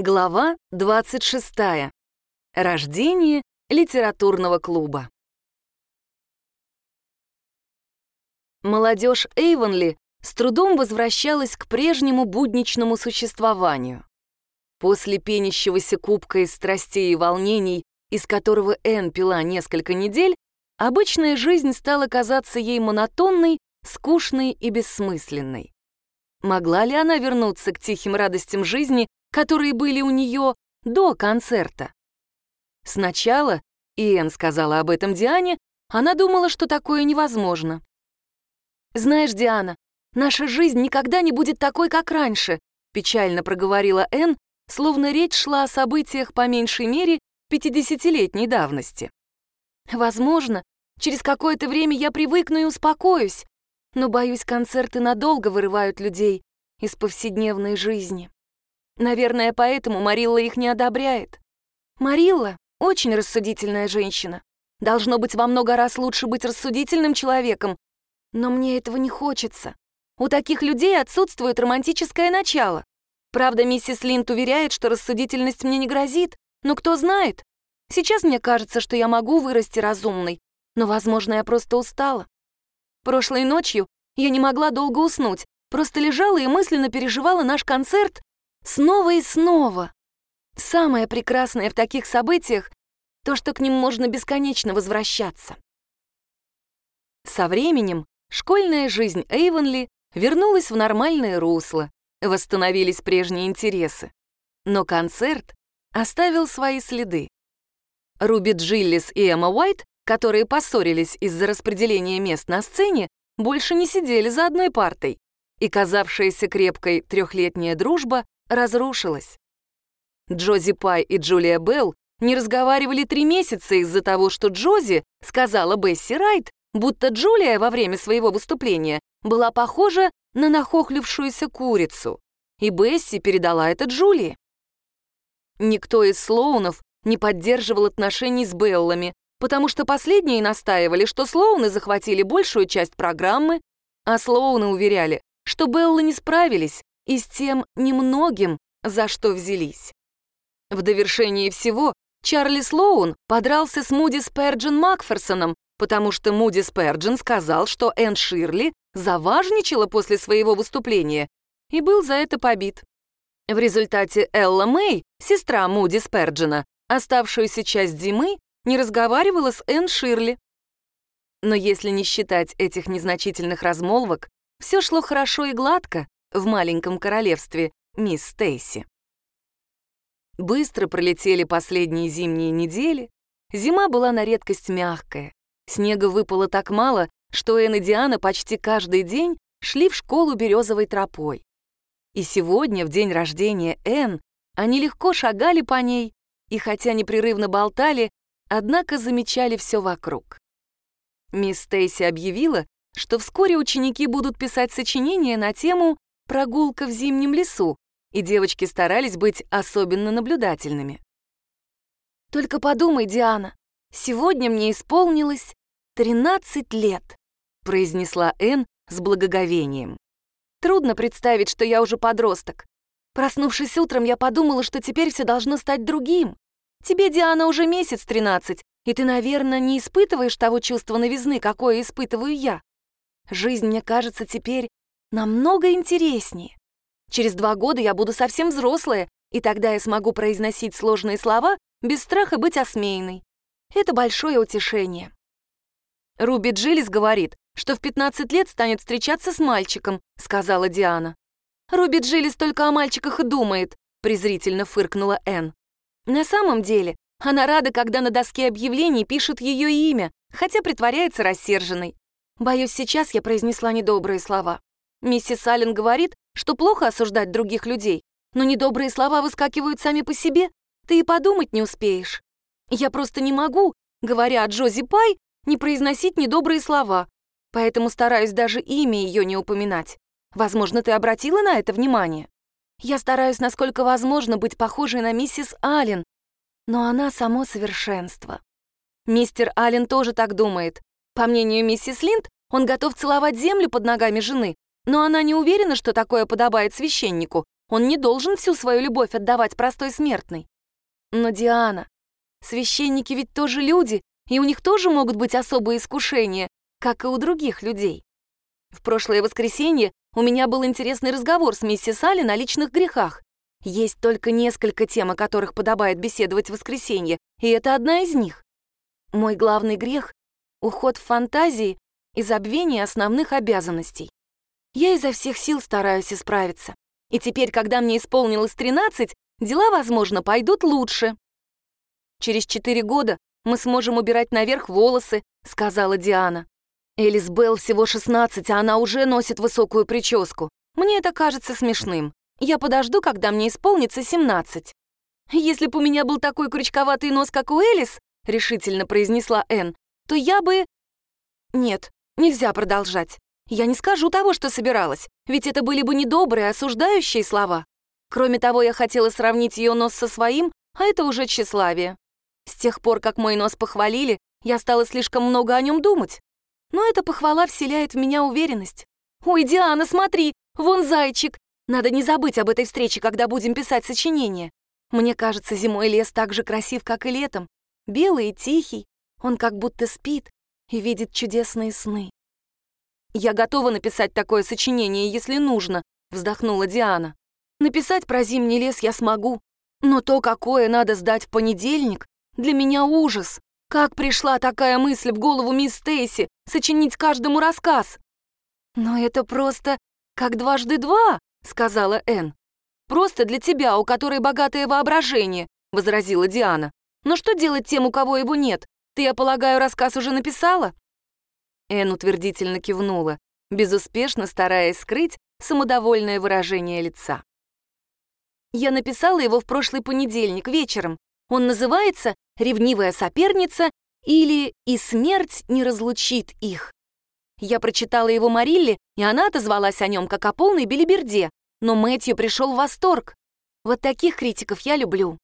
Глава 26. Рождение литературного клуба. Молодежь Эйвонли с трудом возвращалась к прежнему будничному существованию. После пенящегося кубка из страстей и волнений, из которого Энн пила несколько недель, обычная жизнь стала казаться ей монотонной, скучной и бессмысленной. Могла ли она вернуться к тихим радостям жизни, которые были у нее до концерта? Сначала, и Энн сказала об этом Диане, она думала, что такое невозможно. «Знаешь, Диана, наша жизнь никогда не будет такой, как раньше», печально проговорила Энн, словно речь шла о событиях по меньшей мере 50-летней давности. «Возможно, через какое-то время я привыкну и успокоюсь, но, боюсь, концерты надолго вырывают людей из повседневной жизни. Наверное, поэтому Марилла их не одобряет. Марилла — очень рассудительная женщина. Должно быть во много раз лучше быть рассудительным человеком, но мне этого не хочется. У таких людей отсутствует романтическое начало. Правда, миссис Линд уверяет, что рассудительность мне не грозит, но кто знает. Сейчас мне кажется, что я могу вырасти разумной, но, возможно, я просто устала. Прошлой ночью я не могла долго уснуть, просто лежала и мысленно переживала наш концерт снова и снова. Самое прекрасное в таких событиях — то, что к ним можно бесконечно возвращаться. Со временем школьная жизнь Эйвонли вернулась в нормальное русло, восстановились прежние интересы. Но концерт оставил свои следы. Руби Джиллис и Эмма Уайт которые поссорились из-за распределения мест на сцене, больше не сидели за одной партой, и казавшаяся крепкой трехлетняя дружба разрушилась. Джози Пай и Джулия Белл не разговаривали три месяца из-за того, что Джози сказала Бесси Райт, будто Джулия во время своего выступления была похожа на нахохлившуюся курицу, и Бесси передала это Джулии. Никто из Слоунов не поддерживал отношений с Беллами, потому что последние настаивали, что Слоуны захватили большую часть программы, а Слоуны уверяли, что Беллы не справились и с тем немногим, за что взялись. В довершении всего Чарли Слоун подрался с Муди Сперджин Макферсоном, потому что Муди Сперджин сказал, что Энн Ширли заважничала после своего выступления и был за это побит. В результате Элла Мэй, сестра Муди Сперджина, оставшуюся часть зимы не разговаривала с Энн Ширли. Но если не считать этих незначительных размолвок, все шло хорошо и гладко в маленьком королевстве мисс Стейси. Быстро пролетели последние зимние недели, зима была на редкость мягкая, снега выпало так мало, что Энн и Диана почти каждый день шли в школу березовой тропой. И сегодня, в день рождения Энн, они легко шагали по ней, и хотя непрерывно болтали, однако замечали все вокруг. Мисс Стейси объявила, что вскоре ученики будут писать сочинения на тему «Прогулка в зимнем лесу», и девочки старались быть особенно наблюдательными. «Только подумай, Диана, сегодня мне исполнилось 13 лет», произнесла Энн с благоговением. «Трудно представить, что я уже подросток. Проснувшись утром, я подумала, что теперь все должно стать другим. Тебе, Диана, уже месяц тринадцать, и ты, наверное, не испытываешь того чувства новизны, какое испытываю я. Жизнь, мне кажется, теперь намного интереснее. Через два года я буду совсем взрослая, и тогда я смогу произносить сложные слова без страха быть осмеянной. Это большое утешение. Руби Джилlis говорит, что в 15 лет станет встречаться с мальчиком, сказала Диана. Руби Джилlis только о мальчиках и думает, презрительно фыркнула Энн. На самом деле, она рада, когда на доске объявлений пишут ее имя, хотя притворяется рассерженной. Боюсь, сейчас я произнесла недобрые слова. Миссис Аллен говорит, что плохо осуждать других людей, но недобрые слова выскакивают сами по себе, ты и подумать не успеешь. Я просто не могу, говоря о Джози Пай, не произносить недобрые слова, поэтому стараюсь даже имя ее не упоминать. Возможно, ты обратила на это внимание? Я стараюсь, насколько возможно, быть похожей на миссис Аллен, но она само совершенство. Мистер Аллен тоже так думает. По мнению миссис Линд, он готов целовать землю под ногами жены, но она не уверена, что такое подобает священнику, Он не должен всю свою любовь отдавать простой смертной. Но Диана, священники ведь тоже люди, и у них тоже могут быть особые искушения, как и у других людей. В прошлое воскресенье у меня был интересный разговор с миссис Алли на личных грехах. Есть только несколько тем, о которых подобает беседовать в воскресенье, и это одна из них. Мой главный грех — уход в фантазии и забвение основных обязанностей. Я изо всех сил стараюсь исправиться. И теперь, когда мне исполнилось 13, дела, возможно, пойдут лучше. Через четыре года мы сможем убирать наверх волосы, сказала Диана. Элис Белл всего 16, а она уже носит высокую прическу. Мне это кажется смешным. Я подожду, когда мне исполнится 17. Если бы у меня был такой крючковатый нос, как у Элис, решительно произнесла Энн, то я бы... Нет, нельзя продолжать. Я не скажу того, что собиралась, ведь это были бы недобрые, осуждающие слова. Кроме того, я хотела сравнить ее нос со своим, а это уже тщеславие. С тех пор, как мой нос похвалили, я стала слишком много о нем думать. Но эта похвала вселяет в меня уверенность. «Ой, Диана, смотри, вон зайчик! Надо не забыть об этой встрече, когда будем писать сочинение. Мне кажется, зимой лес так же красив, как и летом. Белый и тихий, он как будто спит и видит чудесные сны. «Я готова написать такое сочинение, если нужно», — вздохнула Диана. «Написать про зимний лес я смогу, но то, какое надо сдать в понедельник, для меня ужас. Как пришла такая мысль в голову мисс Стейси сочинить каждому рассказ?» «Но это просто как дважды два», — сказала Энн. «Просто для тебя, у которой богатое воображение», — возразила Диана. «Но что делать тем, у кого его нет? Ты, я полагаю, рассказ уже написала?» Эн утвердительно кивнула, безуспешно стараясь скрыть самодовольное выражение лица. Я написала его в прошлый понедельник вечером. Он называется «Ревнивая соперница» или «И смерть не разлучит их». Я прочитала его Марилле, и она отозвалась о нем как о полной белиберде, но Мэтью пришел в восторг. Вот таких критиков я люблю.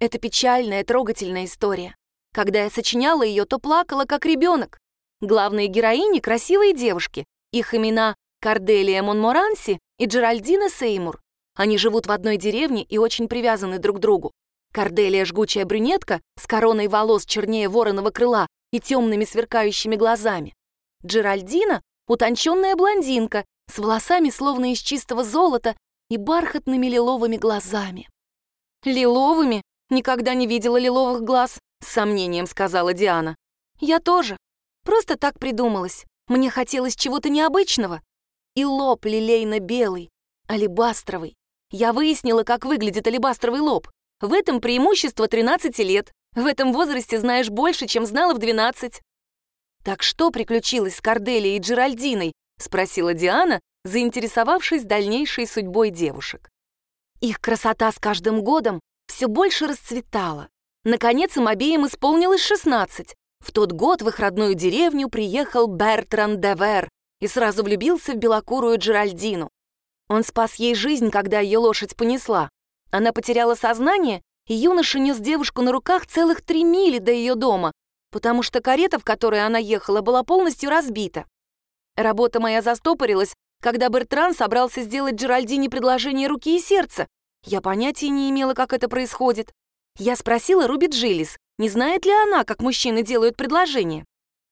Это печальная, трогательная история. Когда я сочиняла ее, то плакала, как ребенок. Главные героини — красивые девушки. Их имена Карделия Монморанси и Джеральдина Сеймур. Они живут в одной деревне и очень привязаны друг к другу. Карделия — жгучая брюнетка с короной волос чернее вороного крыла и темными сверкающими глазами. Джеральдина — утонченная блондинка с волосами словно из чистого золота и бархатными лиловыми глазами. «Лиловыми? Никогда не видела лиловых глаз», — с сомнением сказала Диана. «Я тоже. Просто так придумалось. Мне хотелось чего-то необычного. И лоб лилейно-белый, алебастровый. Я выяснила, как выглядит алебастровый лоб. В этом преимущество 13 лет. В этом возрасте знаешь больше, чем знала в 12. «Так что приключилось с Корделией и Джеральдиной?» — спросила Диана, заинтересовавшись дальнейшей судьбой девушек. Их красота с каждым годом все больше расцветала. Наконец им обеим исполнилось 16, в тот год в их родную деревню приехал Бертран Девер и сразу влюбился в белокурую Джеральдину. Он спас ей жизнь, когда ее лошадь понесла. Она потеряла сознание, и юноша нес девушку на руках целых три мили до ее дома, потому что карета, в которой она ехала, была полностью разбита. Работа моя застопорилась, когда Бертран собрался сделать Джеральдине предложение руки и сердца. Я понятия не имела, как это происходит. Я спросила Руби Джилис, не знает ли она, как мужчины делают предложения?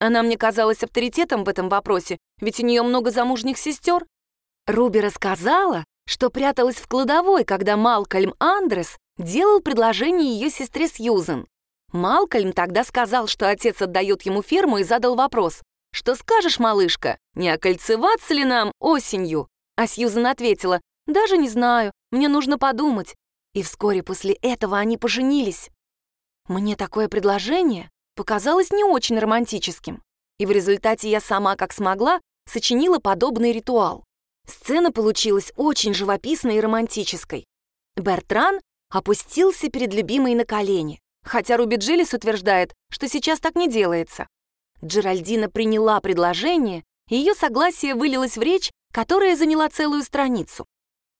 Она мне казалась авторитетом в этом вопросе, ведь у нее много замужних сестер. Руби рассказала, что пряталась в кладовой, когда Малкольм Андрес делал предложение ее сестре Сьюзен. Малкольм тогда сказал, что отец отдает ему ферму и задал вопрос. «Что скажешь, малышка, не окольцеваться ли нам осенью?» А Сьюзен ответила, «Даже не знаю, мне нужно подумать». И вскоре после этого они поженились. Мне такое предложение показалось не очень романтическим, и в результате я сама, как смогла, сочинила подобный ритуал. Сцена получилась очень живописной и романтической. Бертран опустился перед любимой на колени, хотя Руби Джилис утверждает, что сейчас так не делается. Джеральдина приняла предложение, и ее согласие вылилось в речь, которая заняла целую страницу.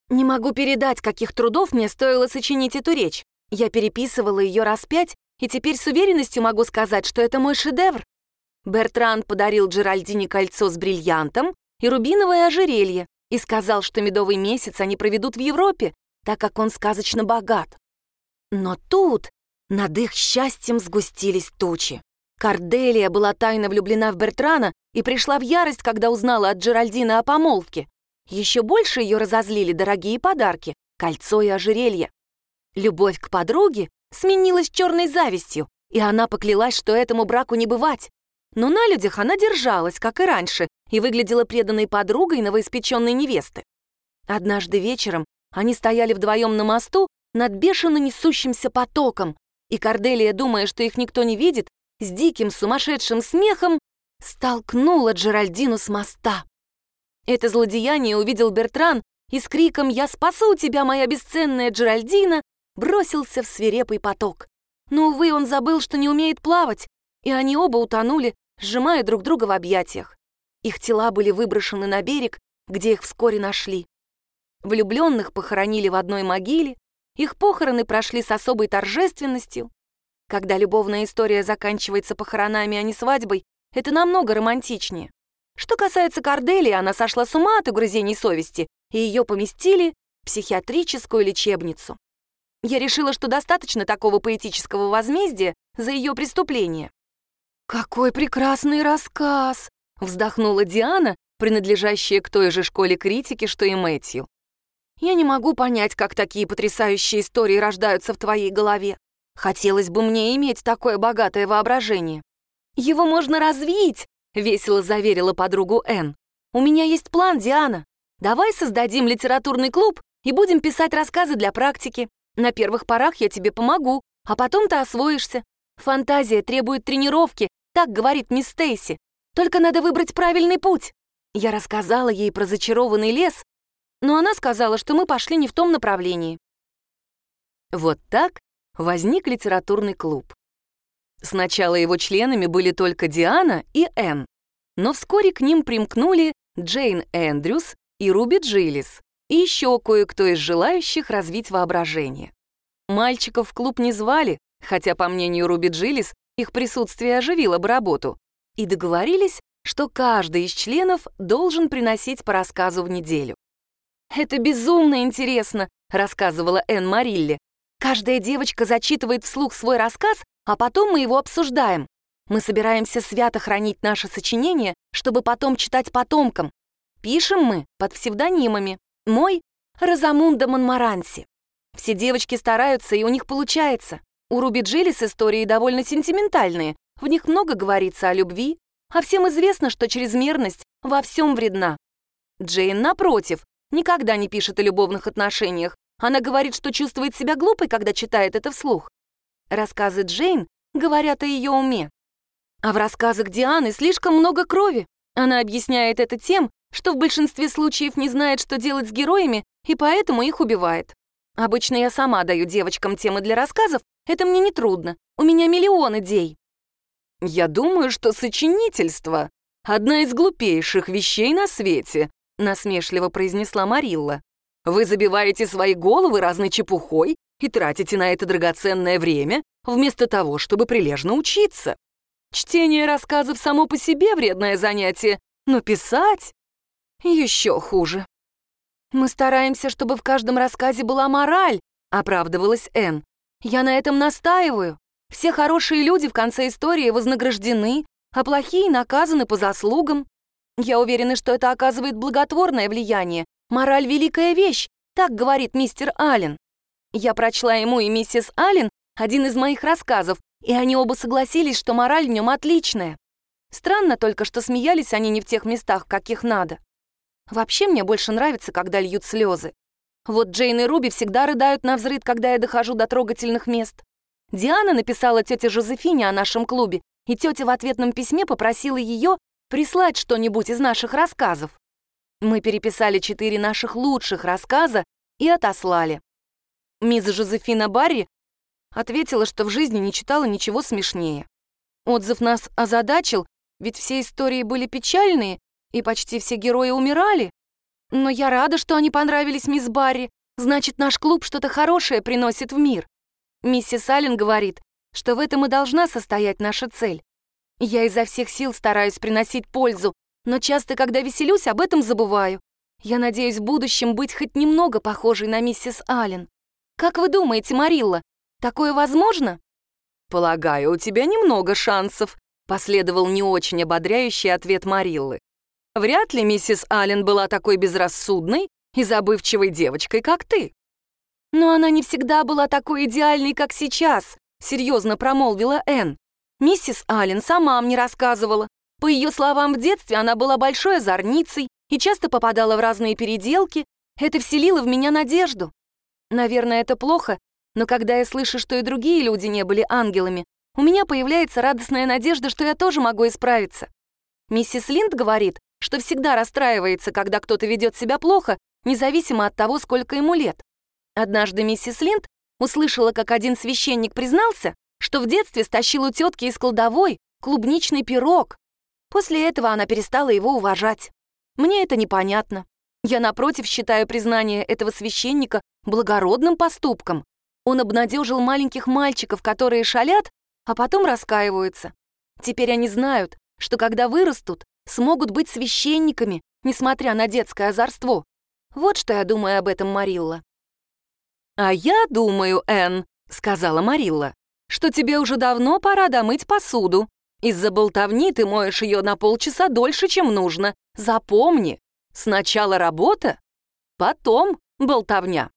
Не могу передать, каких трудов мне стоило сочинить эту речь. Я переписывала ее раз пять, и теперь с уверенностью могу сказать, что это мой шедевр. Бертран подарил Джеральдине кольцо с бриллиантом и рубиновое ожерелье и сказал, что медовый месяц они проведут в Европе, так как он сказочно богат. Но тут над их счастьем сгустились тучи. Карделия была тайно влюблена в Бертрана и пришла в ярость, когда узнала от Джеральдина о помолвке. Еще больше ее разозлили дорогие подарки — кольцо и ожерелье. Любовь к подруге сменилась черной завистью, и она поклялась, что этому браку не бывать. Но на людях она держалась, как и раньше, и выглядела преданной подругой новоиспеченной невесты. Однажды вечером они стояли вдвоем на мосту над бешено несущимся потоком, и Корделия, думая, что их никто не видит, с диким сумасшедшим смехом столкнула Джеральдину с моста. Это злодеяние увидел Бертран и с криком «Я спасу тебя, моя бесценная Джеральдина!» Бросился в свирепый поток. Но, увы, он забыл, что не умеет плавать, и они оба утонули, сжимая друг друга в объятиях. Их тела были выброшены на берег, где их вскоре нашли. Влюбленных похоронили в одной могиле, их похороны прошли с особой торжественностью. Когда любовная история заканчивается похоронами, а не свадьбой, это намного романтичнее. Что касается Корделии, она сошла с ума от угрызений совести, и ее поместили в психиатрическую лечебницу. Я решила, что достаточно такого поэтического возмездия за ее преступление. «Какой прекрасный рассказ!» — вздохнула Диана, принадлежащая к той же школе критики, что и Мэтью. «Я не могу понять, как такие потрясающие истории рождаются в твоей голове. Хотелось бы мне иметь такое богатое воображение». «Его можно развить!» — весело заверила подругу Энн. «У меня есть план, Диана. Давай создадим литературный клуб и будем писать рассказы для практики. На первых порах я тебе помогу, а потом ты освоишься. Фантазия требует тренировки, так говорит мисс Стейси. Только надо выбрать правильный путь. Я рассказала ей про зачарованный лес, но она сказала, что мы пошли не в том направлении. Вот так возник литературный клуб. Сначала его членами были только Диана и Энн, но вскоре к ним примкнули Джейн Эндрюс и Руби Джилlis и еще кое-кто из желающих развить воображение. Мальчиков в клуб не звали, хотя, по мнению Руби Джилис, их присутствие оживило бы работу, и договорились, что каждый из членов должен приносить по рассказу в неделю. «Это безумно интересно», — рассказывала Энн Марилли. «Каждая девочка зачитывает вслух свой рассказ, а потом мы его обсуждаем. Мы собираемся свято хранить наше сочинение, чтобы потом читать потомкам. Пишем мы под псевдонимами. Мой — Розамунда Монмаранси. Все девочки стараются, и у них получается. У Руби Джилис истории довольно сентиментальные, в них много говорится о любви, а всем известно, что чрезмерность во всем вредна. Джейн, напротив, никогда не пишет о любовных отношениях. Она говорит, что чувствует себя глупой, когда читает это вслух. Рассказы Джейн говорят о ее уме. А в рассказах Дианы слишком много крови. Она объясняет это тем, что в большинстве случаев не знает, что делать с героями, и поэтому их убивает. Обычно я сама даю девочкам темы для рассказов, это мне не трудно. У меня миллион идей. Я думаю, что сочинительство — одна из глупейших вещей на свете, насмешливо произнесла Марилла. Вы забиваете свои головы разной чепухой и тратите на это драгоценное время, вместо того, чтобы прилежно учиться. Чтение рассказов само по себе вредное занятие, но писать еще хуже. «Мы стараемся, чтобы в каждом рассказе была мораль», — оправдывалась Энн. «Я на этом настаиваю. Все хорошие люди в конце истории вознаграждены, а плохие наказаны по заслугам. Я уверена, что это оказывает благотворное влияние. Мораль — великая вещь, так говорит мистер Аллен. Я прочла ему и миссис Аллен один из моих рассказов, и они оба согласились, что мораль в нем отличная. Странно только, что смеялись они не в тех местах, каких надо. Вообще мне больше нравится, когда льют слезы. Вот Джейн и Руби всегда рыдают на взрыд, когда я дохожу до трогательных мест. Диана написала тете Жозефине о нашем клубе, и тетя в ответном письме попросила ее прислать что-нибудь из наших рассказов. Мы переписали четыре наших лучших рассказа и отослали. Мисс Жозефина Барри ответила, что в жизни не читала ничего смешнее. Отзыв нас озадачил, ведь все истории были печальные, и почти все герои умирали. Но я рада, что они понравились мисс Барри. Значит, наш клуб что-то хорошее приносит в мир. Миссис Аллен говорит, что в этом и должна состоять наша цель. Я изо всех сил стараюсь приносить пользу, но часто, когда веселюсь, об этом забываю. Я надеюсь в будущем быть хоть немного похожей на миссис Аллен. Как вы думаете, Марилла, такое возможно?» «Полагаю, у тебя немного шансов», — последовал не очень ободряющий ответ Мариллы. «Вряд ли миссис Аллен была такой безрассудной и забывчивой девочкой, как ты». «Но она не всегда была такой идеальной, как сейчас», — серьезно промолвила Энн. «Миссис Аллен сама мне рассказывала. По ее словам, в детстве она была большой озорницей и часто попадала в разные переделки. Это вселило в меня надежду. Наверное, это плохо, но когда я слышу, что и другие люди не были ангелами, у меня появляется радостная надежда, что я тоже могу исправиться. Миссис Линд говорит, что всегда расстраивается, когда кто-то ведет себя плохо, независимо от того, сколько ему лет. Однажды миссис Линд услышала, как один священник признался, что в детстве стащил у тетки из кладовой клубничный пирог. После этого она перестала его уважать. Мне это непонятно. Я, напротив, считаю признание этого священника благородным поступком. Он обнадежил маленьких мальчиков, которые шалят, а потом раскаиваются. Теперь они знают, что когда вырастут, смогут быть священниками, несмотря на детское озорство. Вот что я думаю об этом, Марилла. «А я думаю, Энн», — сказала Марилла, «что тебе уже давно пора домыть посуду. Из-за болтовни ты моешь ее на полчаса дольше, чем нужно. Запомни, сначала работа, потом болтовня».